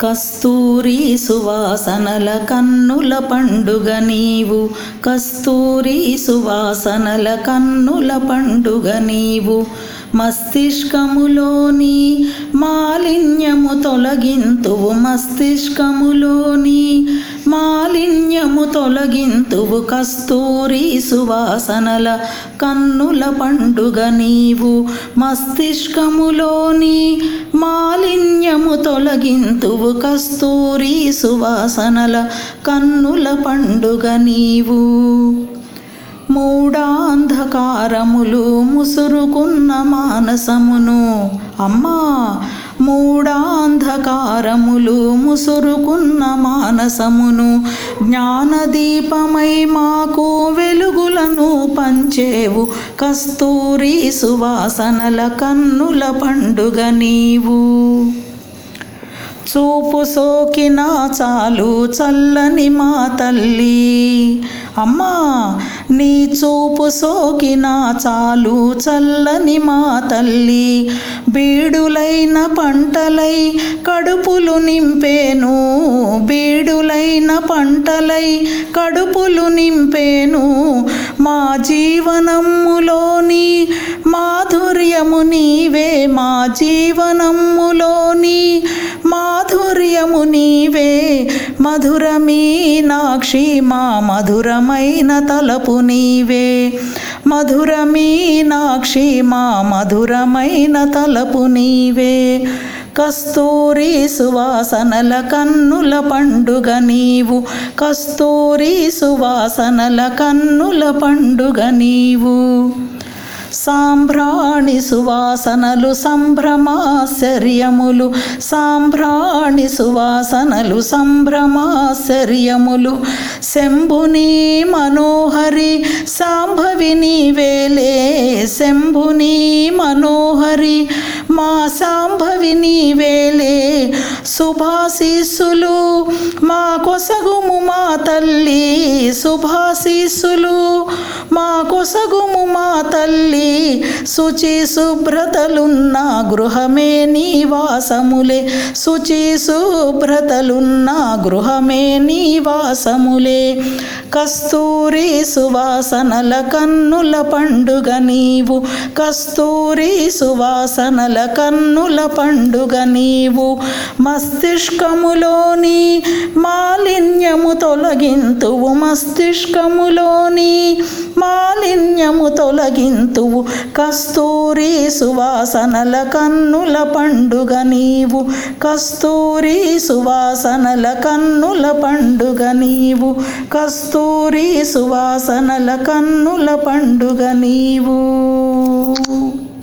కస్తూరి సువాసనల కన్నుల పండుగ నీవు. కస్తూరి సువాసనల కన్నుల పండుగ నీవు. మస్తిష్కములోని మాలిన్యము తొలగింతువు. మస్తిష్కములోని మాలిన్యము తొలగింతువు కస్తూరి సువాసనల కన్నుల పండుగ నీవు. మస్తిష్కములోని మాలిన్యము తొలగింతువు కస్తూరి సువాసనల కన్నుల పండుగ నీవు. మూడాంధకారములు ముసురుకున్న మానసమును. అమ్మా మూడాంధకారములు ముసురుకున్న మానసమును జ్ఞానదీపమై మాకు వెలుగులను పంచేవు. కస్తూరి సువాసనల కన్నుల పండుగ నీవు. చూపు సోకినా చాలు చల్లని మా తల్లి. అమ్మా నీ చూపు సోకినా చాలు చల్లని మా తల్లి. బీడులైన పంటలై కడుపులు నింపేను. బీడులైన పంటలై కడుపులు నింపేను. మా జీవనములోని మాధుర్యము నీవే. మా జీవనములోని మాధుర్యము నీవే. మధుర మీనాక్షి మా మధురమైన తలపు నీవే. మధుర మీనాక్షి మా మధురమైన తలపు నీవే. కస్తూరి సువాసనల కన్నుల పండుగ నీవు. కస్తూరి సువాసనల కన్నుల పండుగ నీవు. సాంభ్రాణి సువాసనలు సంభ్రమాశ్చర్యములు. సాంభ్రాణి సువాసనలు సంభ్రమాశ్చర్యములు. శంభుని మనోహరి సాంభవిని వేలే శంభుని మనోహరి మా సాంభవిని వేలే శుభాశీస్సులు మా కొసగుము మా తల్లి. శుభాశీస్సులు మా పొసగుము మా తల్లి శుచి శుభ్రతలున్న గృహమే నీవాసములే శుచి శుభ్రతలున్న గృహమే నీవాసములే కస్తూరి సువాసనల కన్నుల పండుగ నీవు. కస్తూరి సువాసనల కన్నుల పండుగ నీవు. మస్తిష్కములోని మాలిన్యము తొలగింతువు మస్తిష్కములోని మాలిన్యము తొలగింతువు కస్తూరి సువాసనల కన్నుల పండుగ నీవు. కస్తూరి సువాసనల కన్నుల పండుగ నీవు. కస్తూరి సువాసనల కన్నుల పండుగ నీవు.